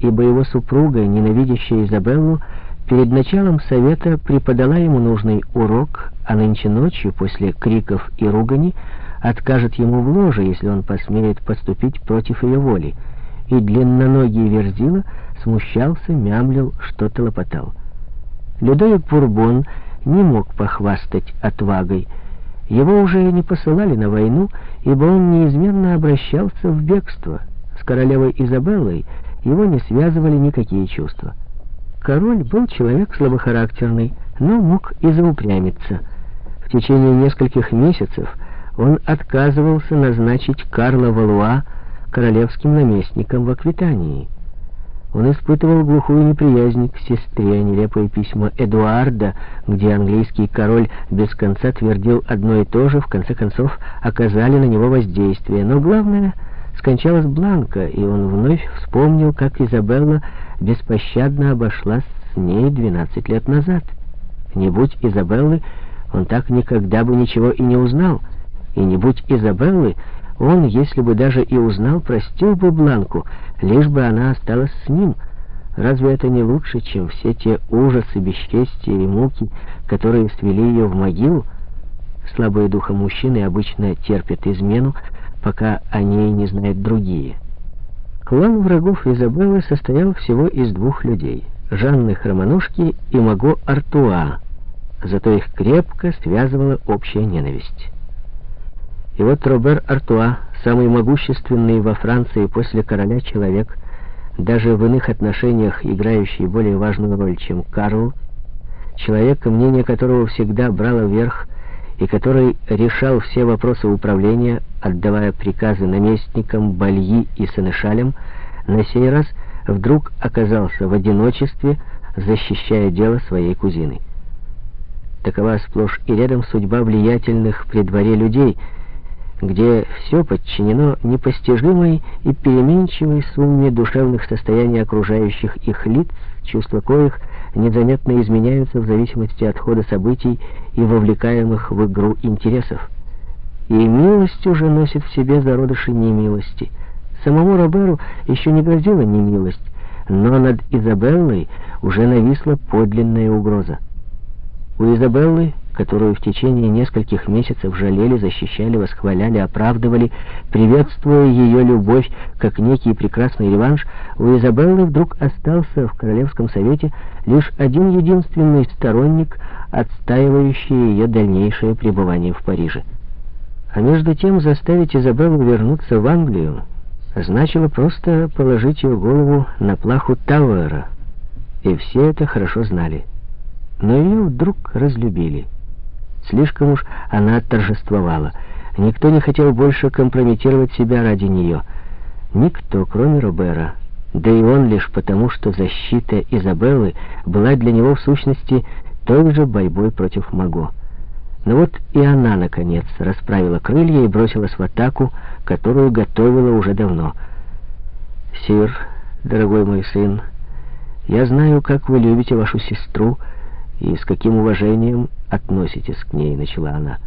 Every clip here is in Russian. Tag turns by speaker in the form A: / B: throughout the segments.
A: ибо его супруга, ненавидящая Изабеллу, перед началом совета преподала ему нужный урок, а нынче ночью, после криков и ругани, откажет ему в ложе, если он посмеет поступить против ее воли. И длинноногий Верзила смущался, мямлил, что-то лопотал. Людовик Бурбон не мог похвастать отвагой. Его уже не посылали на войну, ибо он неизменно обращался в бегство. С королевой Изабеллой его не связывали никакие чувства. Король был человек слабохарактерный, но мог и заупрямиться. В течение нескольких месяцев он отказывался назначить Карла Валуа королевским наместником в Аквитании. Он испытывал глухую неприязнь к сестре, нелепые письма Эдуарда, где английский король без конца твердил одно и то же, в конце концов оказали на него воздействие. Но главное, скончалась Бланка, и он вновь вспомнил, как Изабелла беспощадно обошлась с ней 12 лет назад. Не будь Изабеллы, он так никогда бы ничего и не узнал. И не будь Изабеллы, он, если бы даже и узнал, простил бы Бланку, лишь бы она осталась с ним. Разве это не лучше, чем все те ужасы, бесчестия и муки, которые свели ее в могилу? Слабые духом мужчины обычно терпят измену, пока о ней не знают другие. Клан врагов Изабеллы состоял всего из двух людей — Жанны Хромоножки и Маго Артуа, зато их крепко связывала общая ненависть. И вот Робер Артуа, самый могущественный во Франции после короля человек, даже в иных отношениях играющий более важную роль, чем Карл, человек, мнение которого всегда брало верх и который решал все вопросы управления, отдавая приказы наместникам, бальи и сенешалям, на сей раз вдруг оказался в одиночестве, защищая дело своей кузины. Такова сплошь и рядом судьба влиятельных при дворе людей — где все подчинено непостижимой и переменчивой сумме душевных состояний окружающих их лиц, чувства коих незаметно изменяются в зависимости от хода событий и вовлекаемых в игру интересов. И милость уже носит в себе зародыши немилости. Самому Роберу еще не грозила немилость, но над Изабеллой уже нависла подлинная угроза. У Изабеллы которую в течение нескольких месяцев жалели, защищали, восхваляли, оправдывали, приветствуя ее любовь как некий прекрасный реванш, у Изабеллы вдруг остался в Королевском совете лишь один единственный сторонник, отстаивающий ее дальнейшее пребывание в Париже. А между тем заставить Изабеллу вернуться в Англию значило просто положить ее голову на плаху Тауэра, и все это хорошо знали. Но ее вдруг разлюбили. Слишком уж она торжествовала. Никто не хотел больше компрометировать себя ради нее. Никто, кроме Робера. Да и он лишь потому, что защита Изабеллы была для него в сущности той же борьбой против Маго. Но вот и она, наконец, расправила крылья и бросилась в атаку, которую готовила уже давно. «Сир, дорогой мой сын, я знаю, как вы любите вашу сестру и с каким уважением относитесь к ней», — начала она.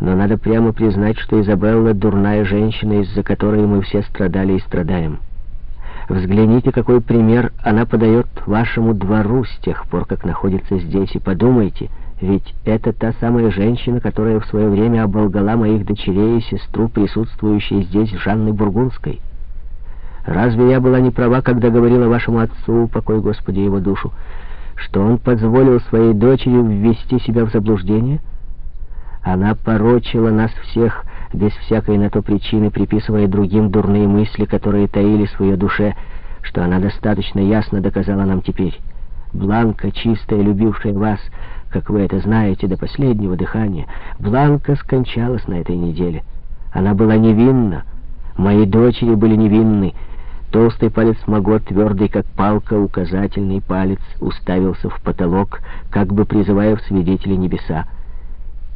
A: «Но надо прямо признать, что Изабелла — дурная женщина, из-за которой мы все страдали и страдаем. Взгляните, какой пример она подает вашему двору с тех пор, как находится здесь, и подумайте, ведь это та самая женщина, которая в свое время оболгала моих дочерей и сестру, присутствующей здесь, Жанны Бургундской. Разве я была не права, когда говорила вашему отцу, покой Господи его душу, что он позволил своей дочери ввести себя в заблуждение? Она порочила нас всех без всякой на то причины, приписывая другим дурные мысли, которые таились в ее душе, что она достаточно ясно доказала нам теперь. Бланка, чистая, любившая вас, как вы это знаете, до последнего дыхания, Бланка скончалась на этой неделе. Она была невинна, мои дочери были невинны, Толстый палец Маго, твердый как палка, указательный палец, уставился в потолок, как бы призывая в свидетели небеса.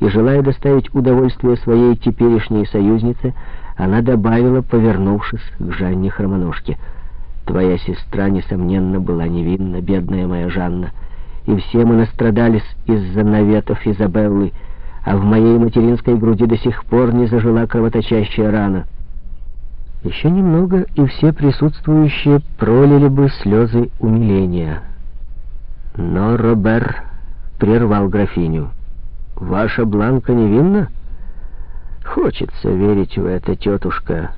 A: И, желая доставить удовольствие своей теперешней союзнице, она добавила, повернувшись к Жанне Хромоножке, «Твоя сестра, несомненно, была невинна, бедная моя Жанна, и все мы настрадались из-за наветов Изабеллы, а в моей материнской груди до сих пор не зажила кровоточащая рана». Еще немного, и все присутствующие пролили бы слезы умиления. Но Робер прервал графиню. «Ваша Бланка невинна?» «Хочется верить в это, тетушка».